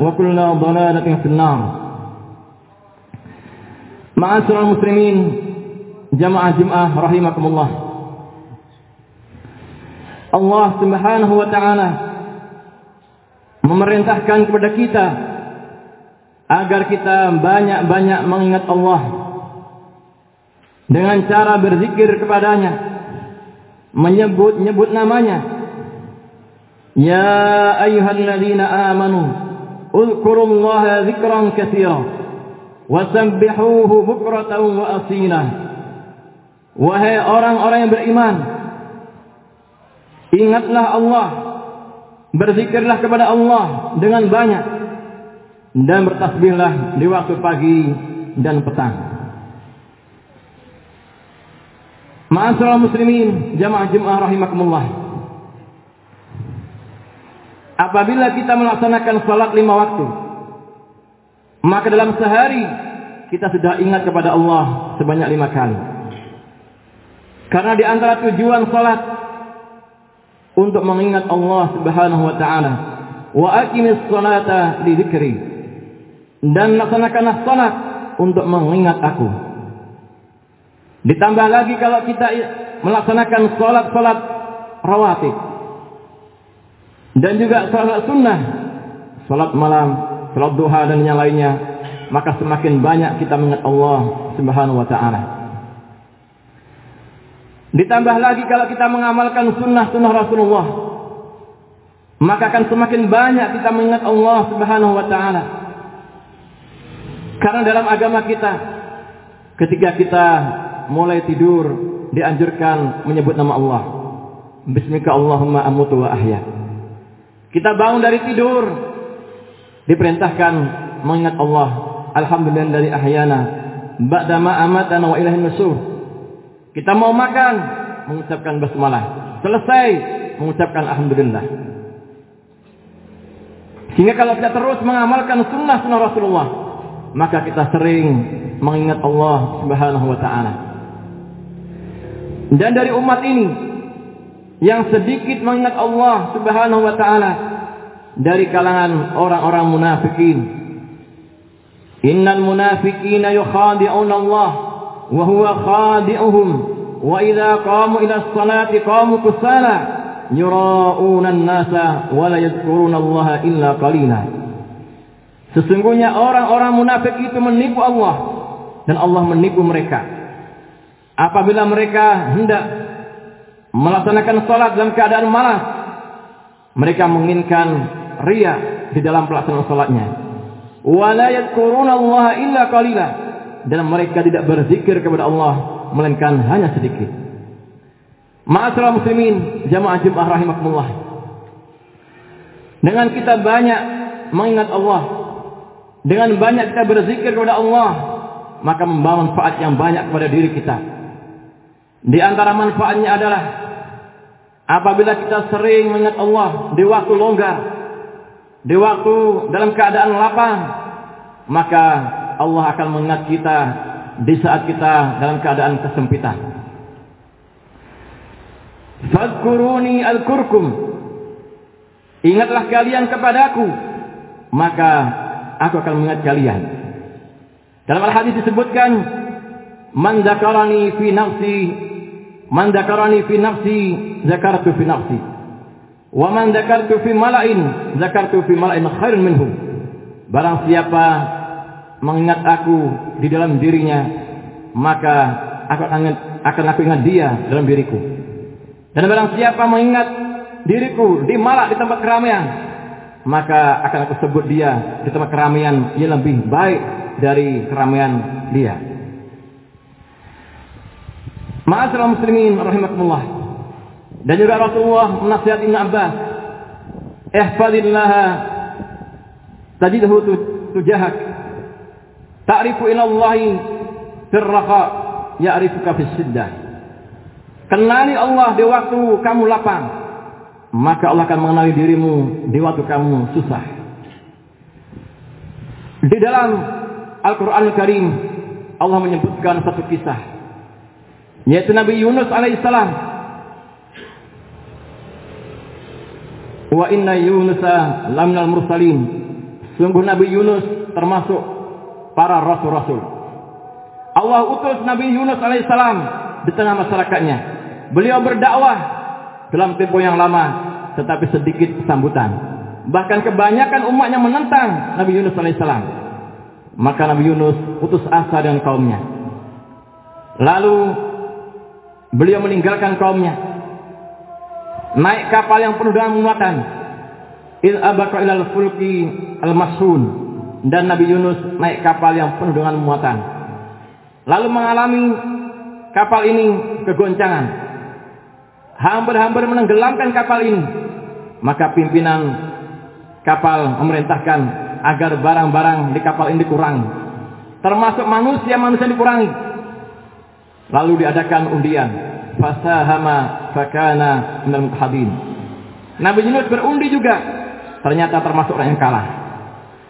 وكل ضلالة في النار معاشر المسلمين جماعة جمعة رحمكم الله Allah Subhanahu wa taala memerintahkan kepada kita agar kita banyak-banyak mengingat Allah dengan cara berzikir kepadanya menyebut-nyebut namanya Ya ayyuhalladzina amanu Uzkurullaha zikran katsira. Wasabbihuhu bukratan wa asila. Wahai orang-orang yang beriman Ingatlah Allah Berzikirlah kepada Allah dengan banyak Dan bertasbihlah di waktu pagi dan petang. Ma'asyiral muslimin jamaah jemaah rahimakumullah Apabila kita melaksanakan salat lima waktu Maka dalam sehari Kita sudah ingat kepada Allah sebanyak lima kali. Karena di antara tujuan salat Untuk mengingat Allah subhanahu wa ta'ala Wa aqimis salata li zikri Dan laksanakanlah salat Untuk mengingat aku. Ditambah lagi kalau kita melaksanakan salat-salat rawatib dan juga salat sunnah, salat malam, salat duha dan yang lainnya, maka semakin banyak kita mengingat Allah Subhanahu wa taala. Ditambah lagi kalau kita mengamalkan sunnah-sunnah Rasulullah, maka akan semakin banyak kita mengingat Allah Subhanahu wa taala. Karena dalam agama kita ketika kita mulai tidur dianjurkan menyebut nama Allah. Bismika Allahumma amutu wa ahya. Kita bangun dari tidur diperintahkan mengingat Allah. Alhamdulillah dari ahyana ba'da ma amatana wa ilahin nusur. Kita mau makan mengucapkan basmalah. Selesai mengucapkan alhamdulillah. Sehingga kalau kita terus mengamalkan sunnah-sunnah Rasulullah, maka kita sering mengingat Allah Subhanahu wa taala. Dan dari umat ini yang sedikit mengingat Allah Subhanahu wa taala dari kalangan orang-orang munafikin. Innal munafiqina yukhadi'una Allah wa huwa khadi'uhum wa idza qamu ila as-salati qamu kusala yura'una an-nasa wa la yadhkuruna Allah illa qalila. Sesungguhnya orang-orang munafik itu menipu Allah dan Allah menipu mereka. Apabila mereka hendak melaksanakan salat dalam keadaan malas, mereka menginginkan ria di dalam pelaksanaan. Wala yadhkuruna Allah illa qalila dan mereka tidak berzikir kepada Allah melainkan hanya sedikit. Ma'asyiral muslimin, jamaah Jumat rahimakumullah. Dengan kita banyak mengingat Allah, dengan banyak kita berzikir kepada Allah, maka membawa manfaat yang banyak kepada diri kita. Di antara manfaatnya adalah apabila kita sering mengingat Allah di waktu longgar, di waktu dalam keadaan lapang, maka Allah akan mengingat kita di saat kita dalam keadaan kesempitan. Fadkuruni al-kurkum. Ingatlah kalian kepadaku, maka aku akan mengingat kalian. Dalam al-hadis disebutkan, Man zakarani fi nafsi, man zakarani fi nafsi, zakartu fi nafsi. Wa man zakartu fi mala'in, zakartu fi mala'in khairun minhu. Barang siapa mengingat aku di dalam dirinya, maka aku akan, akan aku ingat dia dalam diriku. Dan barang siapa mengingat diriku di malak di tempat keramaian, maka akan aku sebut dia di tempat keramaian yang lebih baik dari keramaian dia. Ma'asyiral muslimin rahimakumullah. Dan juga Rasulullah menasihati Ibn Abbas, "Ihfazillah tajidhu tujahak Ta'rifu ilallahi firraqa ya'rifuka fis siddah. Kenali Allah di waktu kamu lapang, maka Allah akan mengenali dirimu di waktu kamu susah. Di dalam Al-Qur'an Al Karim Allah menyebutkan satu kisah yaitu Nabi Yunus alaihissalam. Wa inna Yunusa laminal mursalin. Sungguh Nabi Yunus termasuk para rasul-rasul. Allah utus Nabi Yunus alaihissalam di tengah masyarakatnya. Beliau berdakwah dalam tempo yang lama, tetapi sedikit sambutan. Bahkan kebanyakan umatnya menentang Nabi Yunus alaihissalam. Maka Nabi Yunus putus asa dengan kaumnya. Lalu beliau meninggalkan kaumnya. Naik kapal yang penuh dengan muatan. Il abaka ilal fulki al-masun dan Nabi Yunus naik kapal yang penuh dengan muatan. Lalu mengalami kapal ini kegoncangan. Hampir-hampir menenggelamkan kapal ini. Maka pimpinan kapal memerintahkan agar barang-barang di kapal ini dikurangi. Termasuk manusia-manusia dikurangi. Lalu diadakan undian. Fasahama fakana minal mutahadin. Nabi Yunus berundi juga. Ternyata termasuk orang yang kalah.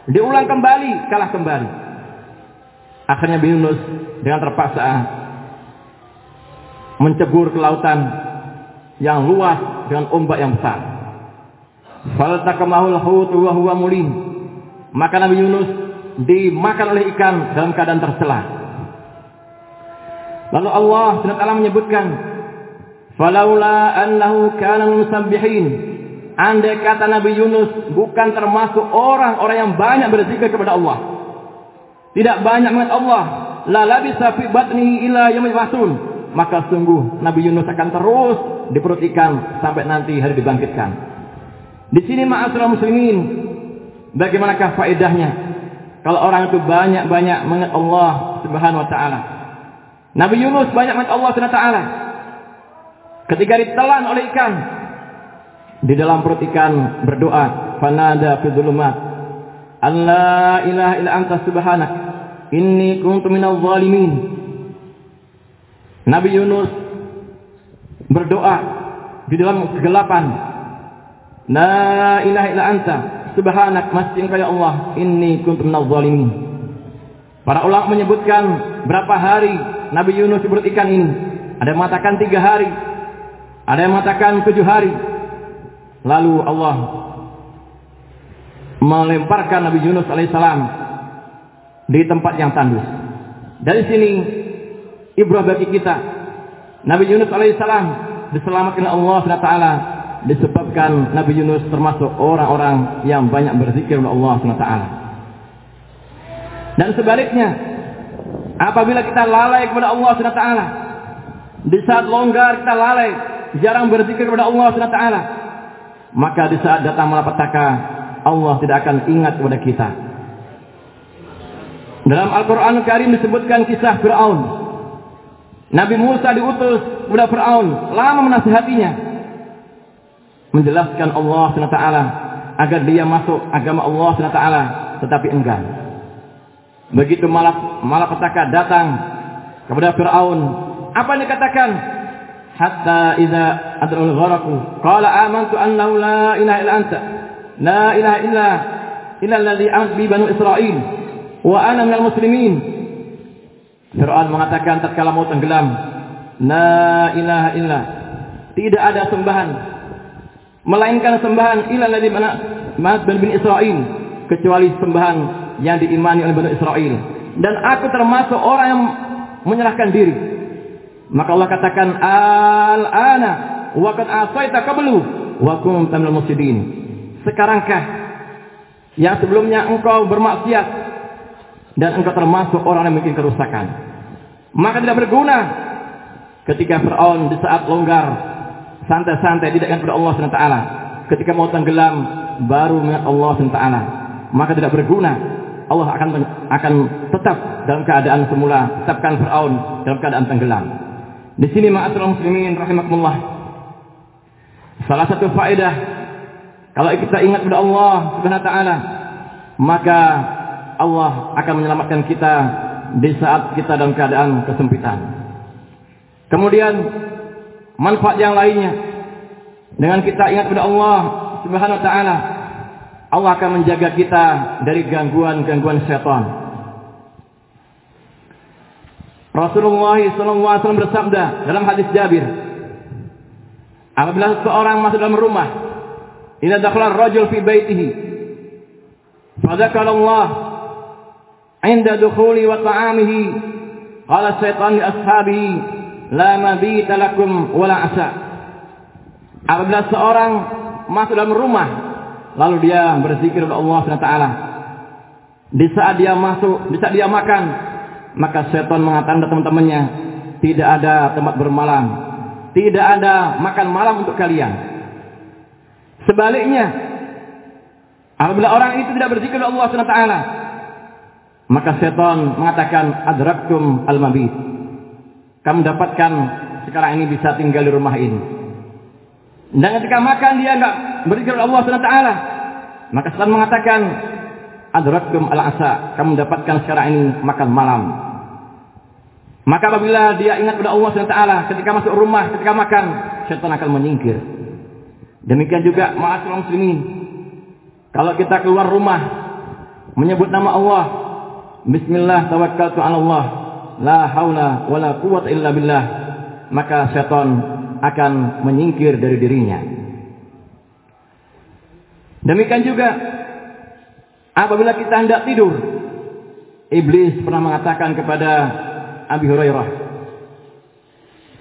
Diulang kembali, kalah kembali. Akhirnya Yunus dengan terpaksa mencebur ke lautan yang luas dengan ombak yang besar. Faltakamahul hutu wa huwa mulim. Maka Nabi Yunus dimakan oleh ikan dalam keadaan tercela. Lalu Allah SWT menyebutkan, "Falaula annahu kana musabbihin Andai kata Nabi Yunus bukan termasuk orang-orang yang banyak berzikir kepada Allah. Tidak banyak mengingat Allah. La labisa fi batni ila yaumil Maka sungguh Nabi Yunus akan terus di ikan sampai nanti hari dibangkitkan. Di sini ma'asyiral muslimin, bagaimanakah faedahnya kalau orang itu banyak-banyak mengingat Allah Subhanahu wa taala. Nabi Yunus banyak mengingat Allah Subhanahu wa taala. Ketika ditelan oleh ikan, di dalam perut ikan berdoa fanada fi dhulumat alla ilaha illa anta subhanak. Inni kuntu minal zalimin. Nabi Yunus berdoa di dalam kegelapan. La ilaha illa anta subhanak masih engkau ya Allah. Inni kuntu minal zalimin. Para ulama menyebutkan berapa hari Nabi Yunus di ikan ini. Ada yang mengatakan tiga hari. Ada yang mengatakan tujuh hari. Lalu Allah melemparkan Nabi Yunus alaihissalam di tempat yang tandus. Dari sini ibrah bagi kita. Nabi Yunus alaihissalam diselamatkan Allah SWT disebabkan Nabi Yunus termasuk orang-orang yang banyak berzikir oleh Allah SWT. Dan sebaliknya, apabila kita lalai kepada Allah SWT, di saat longgar kita lalai, jarang berzikir kepada Allah SWT, maka di saat datang malapetaka Allah tidak akan ingat kepada kita. Dalam Al-Quran Karim disebutkan kisah Fir'aun. Nabi Musa diutus kepada Fir'aun. Lama menasihatinya. Menjelaskan Allah SWT agar dia masuk agama Allah SWT. Tetapi enggan. Begitu malapetaka datang kepada Fir'aun. Apa yang dikatakan? Hatta idza adra'ul gharaqu qala amantu annahu la ilaha illa anta la ilaha illa illa alladhi ant bi banu israil wa ana minal muslimin. Fir'aun mengatakan tatkala mau tenggelam, la ilaha illa. Tidak ada sembahan melainkan sembahan ila ladzi mana bin Israel kecuali sembahan yang diimani oleh Bani Israel dan aku termasuk orang yang menyerahkan diri maka Allah katakan al-ana wa qad asaita qablu wa kuntum minal sekarangkah yang sebelumnya engkau bermaksiat dan engkau termasuk orang yang bikin kerusakan maka tidak berguna ketika Firaun di saat longgar santai-santai tidak ingat kepada Allah SWT. Ketika mau tenggelam, baru mengingat Allah SWT. Maka tidak berguna. Allah akan akan tetap dalam keadaan semula. Tetapkan Fir'aun dalam keadaan tenggelam. Di sini ma'asyiral muslimin rahimakumullah. Salah satu faedah kalau kita ingat kepada Allah Subhanahu wa taala, maka Allah akan menyelamatkan kita di saat kita dalam keadaan kesempitan. Kemudian manfaat yang lainnya. Dengan kita ingat kepada Allah Subhanahu wa taala, Allah akan menjaga kita dari gangguan-gangguan setan. Rasulullah SAW bersabda dalam hadis Jabir, apabila seorang masuk dalam rumah, ila dakhala ar-rajul fi baitihi, fadzakara Allah inda dukhuli wa ta'amihi, qala syaitan li ashabihi, la mabita lakum wala asa. Apabila seorang masuk dalam rumah lalu dia berzikir kepada Allah SWT di saat dia masuk, di saat dia makan, maka setan mengatakan kepada teman-temannya, tidak ada tempat bermalam, tidak ada makan malam untuk kalian. Sebaliknya, apabila orang itu tidak berzikir kepada Allah SWT, maka setan mengatakan adraktum al-mabit kamu dapatkan sekarang ini bisa tinggal di rumah ini. Dan ketika makan dia enggak berzikir Allah SWT. Maka setan mengatakan, Adraktum al-asa. Kamu dapatkan sekarang ini makan malam. Maka apabila dia ingat pada Allah SWT ketika masuk rumah, ketika makan, setan akan menyingkir. Demikian juga ma'asyiral muslimin. Kalau kita keluar rumah menyebut nama Allah, bismillah tawakkaltu 'ala Allah la haula wala quwwata illa billah maka setan akan menyingkir dari dirinya demikian juga apabila kita hendak tidur iblis pernah mengatakan kepada Abi Hurairah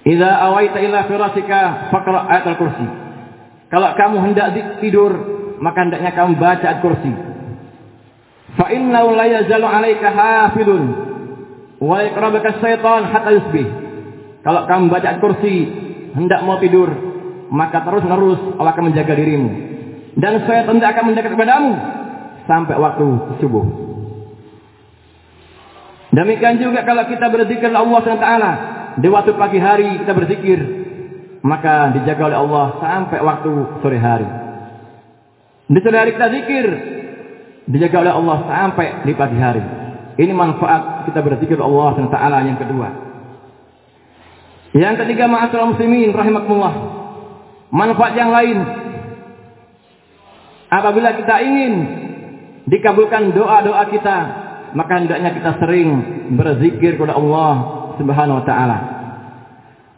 Idza awaita ila firasika faqra ayat al-kursi kalau kamu hendak tidur maka hendaknya kamu baca ayat kursi fa innahu la yazalu 'alaika hafidun Wa yaqrabaka syaitan hatta yusbih. Kalau kamu baca kursi hendak mau tidur, maka terus-menerus Allah akan menjaga dirimu. Dan syaitan tidak akan mendekat kepadamu sampai waktu subuh. Demikian juga kalau kita berzikir Allah SWT di waktu pagi hari kita berzikir, maka dijaga oleh Allah sampai waktu sore hari. Di sore hari kita zikir, dijaga oleh Allah sampai di pagi hari. Ini manfaat kita berzikir Allah Taala yang kedua. Yang ketiga ma'asyiral muslimin rahimakumullah. Manfaat yang lain. Apabila kita ingin dikabulkan doa-doa kita, maka hendaknya kita sering berzikir kepada Allah Subhanahu wa taala.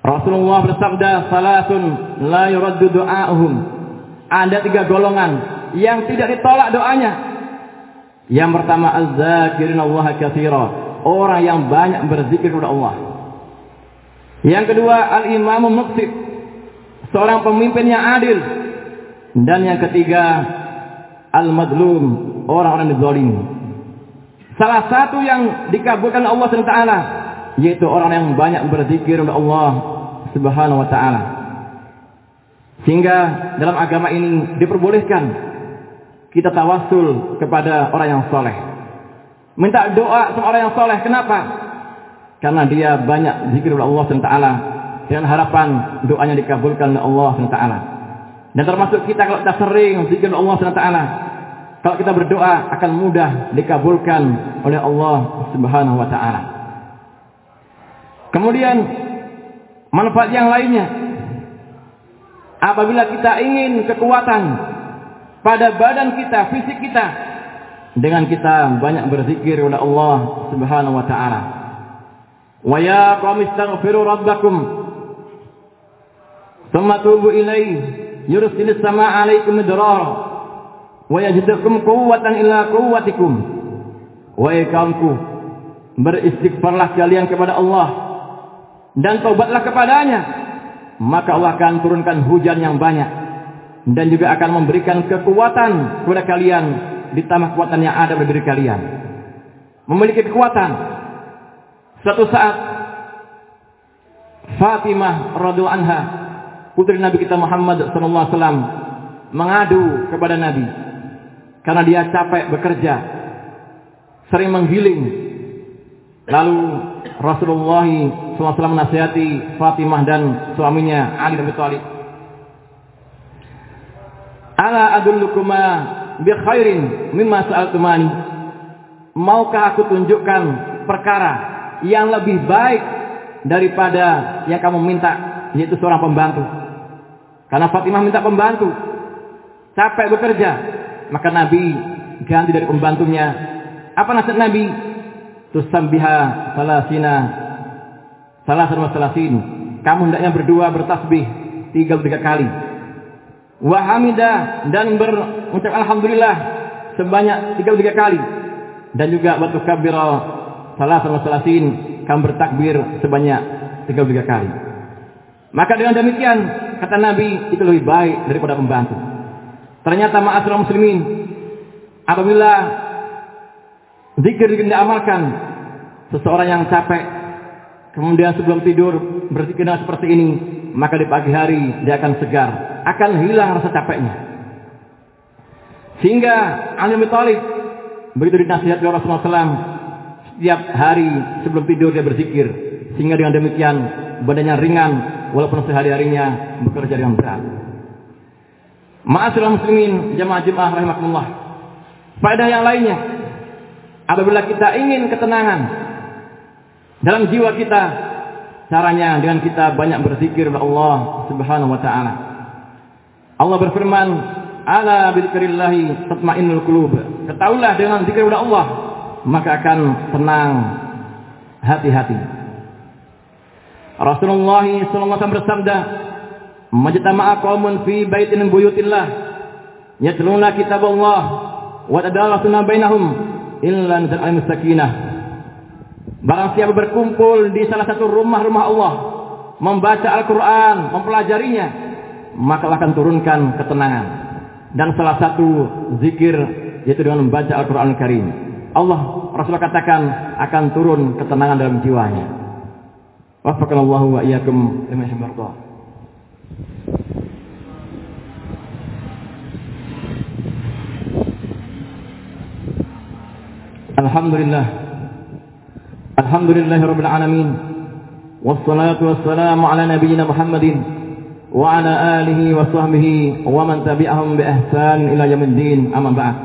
Rasulullah bersabda, "Salatun la yuraddu du'a'uhum." Ada tiga golongan yang tidak ditolak doanya yang pertama az-zakirin Allah katsira, orang yang banyak berzikir kepada Allah. Yang kedua al-imamu muqsit, seorang pemimpin yang adil. Dan yang ketiga al-madlum, orang-orang yang zalim. Salah satu yang dikabulkan Allah SWT yaitu orang yang banyak berzikir kepada Allah Subhanahu wa taala. Sehingga dalam agama ini diperbolehkan kita tawasul kepada orang yang soleh. Minta doa sama orang yang soleh. Kenapa? Karena dia banyak zikir oleh Allah SWT. Dengan harapan doanya dikabulkan oleh Allah SWT. Dan termasuk kita kalau kita sering zikir Allah SWT. Kalau kita berdoa akan mudah dikabulkan oleh Allah Subhanahu wa taala. Kemudian manfaat yang lainnya apabila kita ingin kekuatan pada badan kita, fisik kita. dengan kita banyak berzikir kepada Allah Subhanahu wa taala. Wa ya qaumi astaghfiru rabbakum thumma tubu ilayhi yursilis samaa'a 'alaykum midrara wa yajidukum quwwatan ila quwwatikum. Wahai kaumku, beristighfarlah kalian kepada Allah dan taubatlah kepadanya, maka Allah akan turunkan hujan yang banyak dan juga akan memberikan kekuatan kepada kalian ditambah kekuatan yang ada pada diri kalian. Memiliki kekuatan. Suatu saat Fatimah radhiallahu anha putri Nabi kita Muhammad wasallam mengadu kepada Nabi karena dia capek bekerja, sering menggiling. Lalu Rasulullah SAW menasihati Fatimah dan suaminya Ali bin Abi Thalib. Ala adullukuma bi khairin mimma sa'altumani. Maukah aku tunjukkan perkara yang lebih baik daripada yang kamu minta, yaitu seorang pembantu. Karena Fatimah minta pembantu. Capek bekerja. Maka Nabi ganti dari pembantunya. Apa nasihat Nabi? Tusambiha salasina salasan wa salasin. Kamu hendaknya berdua bertasbih tiga tiga kali. Wahamidah dan berucap alhamdulillah sebanyak tiga tiga kali. Dan juga waktu kabira salasan wa salasin kamu bertakbir sebanyak tiga tiga kali. Maka dengan demikian kata Nabi itu lebih baik daripada pembantu. Ternyata ma'asyiral muslimin apabila zikir zikir diamalkan seseorang yang capek kemudian sebelum tidur berzikir seperti ini maka di pagi hari dia akan segar akan hilang rasa capeknya sehingga Ali bin Thalib begitu dinasihat oleh Rasulullah SAW setiap hari sebelum tidur dia berzikir sehingga dengan demikian badannya ringan walaupun sehari-harinya bekerja dengan berat Ma'asyiral muslimin jamaah jemaah rahimakumullah faedah yang lainnya apabila kita ingin ketenangan dalam jiwa kita caranya dengan kita banyak berzikir kepada Allah Subhanahu wa taala. Allah berfirman, "Ala bidzikrillah tatmainnul qulub." Ketahuilah dengan zikir kepada Allah, maka akan tenang hati-hati. Rasulullah wasallam bersabda, "Majtama'a qaumun fi baitin buyutillah yatluna kitab Allah wa tadalasuna bainahum illa nazal sakinah Barang siapa berkumpul di salah satu rumah-rumah Allah, membaca Al-Quran, mempelajarinya, maka akan turunkan ketenangan. Dan salah satu zikir yaitu dengan membaca Al-Quran Karim. Allah Rasulullah katakan akan turun ketenangan dalam jiwanya. وفقنا الله وإياكم لما يحب ويرضى. الحمد لله. الحمد لله رب العالمين. والصلاة والسلام على نبينا محمد وعلى آله وصحبه ومن تبعهم بإحسان إلى يوم الدين. أما بعد.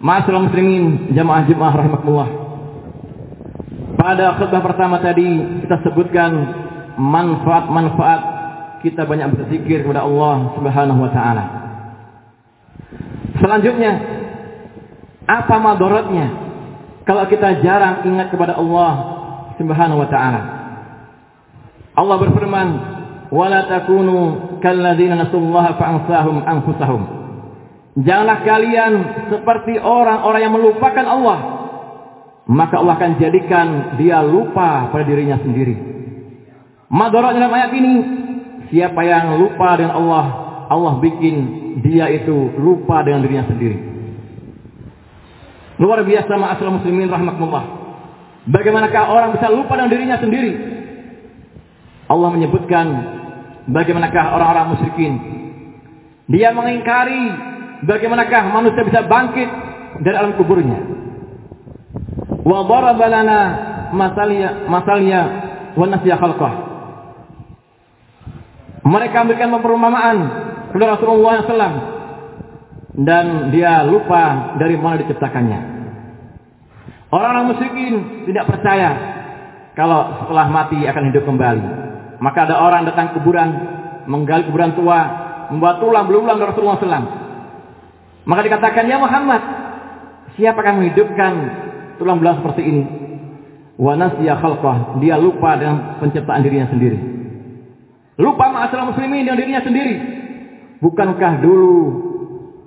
معاشر المسلمين جماعة جماعة رحمكم الله. Pada khutbah pertama tadi kita sebutkan manfaat-manfaat kita banyak berzikir kepada Allah Subhanahu wa taala. Selanjutnya apa madaratnya kalau kita jarang ingat kepada Allah Subhanahu wa taala. Allah berfirman, "Wala takunu kalladzina nasullaha fa'ansahum anfusahum." Janganlah kalian seperti orang-orang yang melupakan Allah, maka Allah akan jadikan dia lupa pada dirinya sendiri. Madarat dalam ayat ini, siapa yang lupa dengan Allah, Allah bikin dia itu lupa dengan dirinya sendiri. Luar biasa ma'asal muslimin rahmatullah. Bagaimanakah orang bisa lupa dengan dirinya sendiri? Allah menyebutkan bagaimanakah orang-orang musyrikin. Dia mengingkari bagaimanakah manusia bisa bangkit dari alam kuburnya. Wa wa. Mereka memberikan perumpamaan kepada Rasulullah SAW dan dia lupa dari mana diciptakannya. Orang-orang musyrikin tidak percaya kalau setelah mati akan hidup kembali. Maka ada orang datang kuburan, menggali kuburan tua, membuat tulang belulang dari Rasulullah SAW. Maka dikatakan, ya Muhammad, Siapa akan menghidupkan tulang belang seperti ini? Wa nasiya khalqah. Dia lupa dengan penciptaan dirinya sendiri. Lupa ma'asal muslimin dengan dirinya sendiri. Bukankah dulu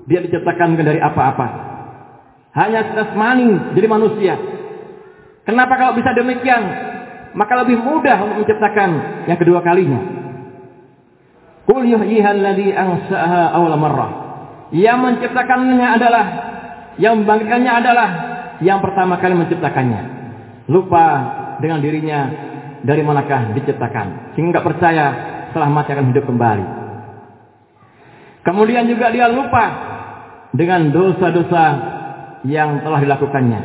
dia diciptakan dari apa-apa? Hanya setas maning jadi manusia. Kenapa kalau bisa demikian? Maka lebih mudah untuk menciptakan yang kedua kalinya. Qul yuhyiha alladhi ansa'aha awal marrah. Yang menciptakannya adalah yang membangkitkannya adalah yang pertama kali menciptakannya. Lupa dengan dirinya dari manakah diciptakan. Sehingga percaya setelah mati akan hidup kembali. Kemudian juga dia lupa dengan dosa-dosa yang telah dilakukannya.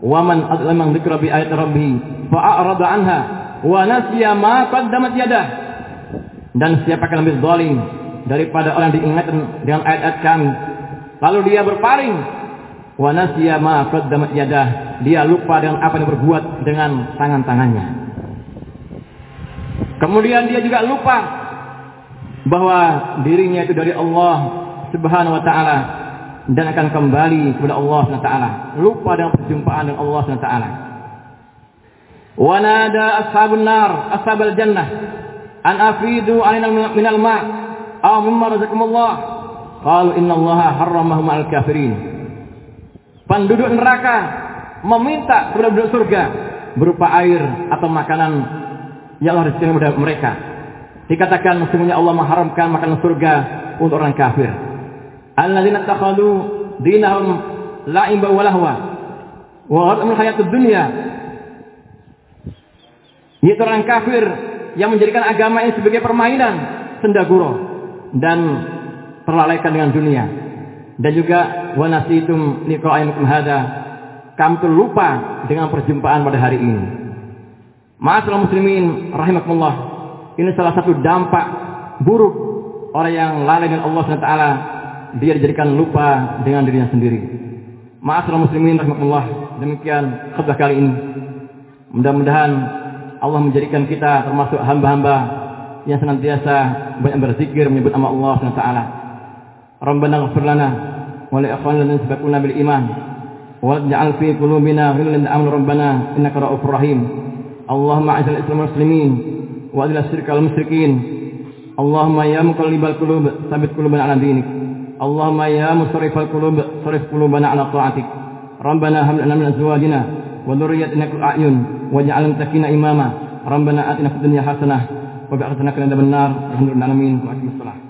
Waman adlaman dzikra bi ayat rabbih fa'arada anha wa nasiya ma qaddamat yadah. Dan siapa yang lebih zalim daripada orang diingatkan dengan ayat-ayat kami lalu dia berpaling wa nasiya ma qaddamat yadah. Dia lupa dengan apa yang berbuat dengan tangan-tangannya. Kemudian dia juga lupa bahwa dirinya itu dari Allah Subhanahu wa taala dan akan kembali kepada Allah Subhanahu wa taala. Lupa dengan perjumpaan dengan Allah Subhanahu wa taala. Wa nada ashabun nar ashabal jannah. An afidu alaina minal ma' aw mimma razaqakumullah. Qalu innallaha harramahum al kafirin penduduk neraka meminta kepada penduduk surga berupa air atau makanan yang Allah rezeki kepada mereka. Dikatakan sesungguhnya Allah mengharamkan makanan surga untuk orang kafir. Alladzina takhadu dinahum la'imba wa lahwa wa gharramul hayatud dunya. Yaitu orang kafir yang menjadikan agama ini sebagai permainan sendaguro dan terlalaikan dengan dunia dan juga wa nasitum liqa'ikum hada kamu lupa dengan perjumpaan pada hari ini. Ma'asyiral muslimin rahimakumullah. Ini salah satu dampak buruk orang yang lalai dengan Allah SWT dia dijadikan lupa dengan dirinya sendiri. Ma'asyiral muslimin rahimakumullah. Demikian khutbah kali ini. Mudah-mudahan Allah menjadikan kita termasuk hamba-hamba yang senantiasa banyak berzikir menyebut nama Allah SWT Rabbana ighfir lana wa li ikhwanina sabaquna bil iman wa ij'al fi qulubina ghillan lil rabbana rahim. Allahumma a'izil islam wal muslimin wa adil asyirka wal musyrikin. Allahumma ya muqallibal qulub tsabbit qulubana ala dinik. Allahumma ya musarrifal qulub sarif qulubana ala ta'atik. Rabbana hab lana min azwajina wa dhurriyyatina qurrata a'yun waj'al muttaqina imama. Rabbana atina fid dunya hasanah wa bi akhirati hasanah wa qina adzabannar. Alhamdulillah alamin. Wa